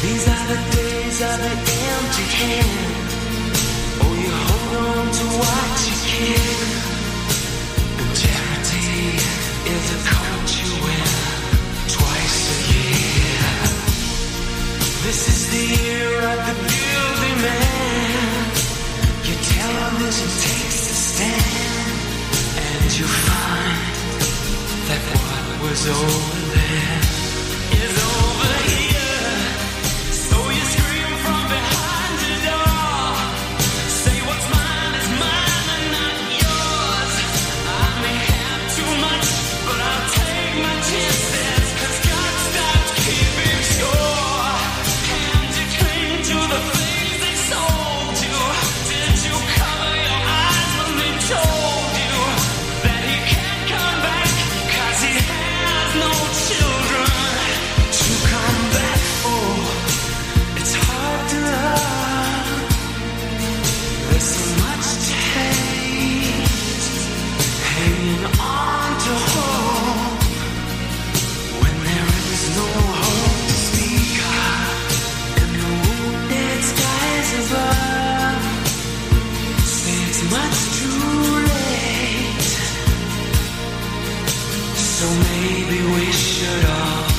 These are the days of the empty hand. Oh, you hold on to what you can. Charity is a coat you wear twice a year. This is the year of the man. Television takes a stand, and you find that what was over there. It's much too late. So maybe we should all.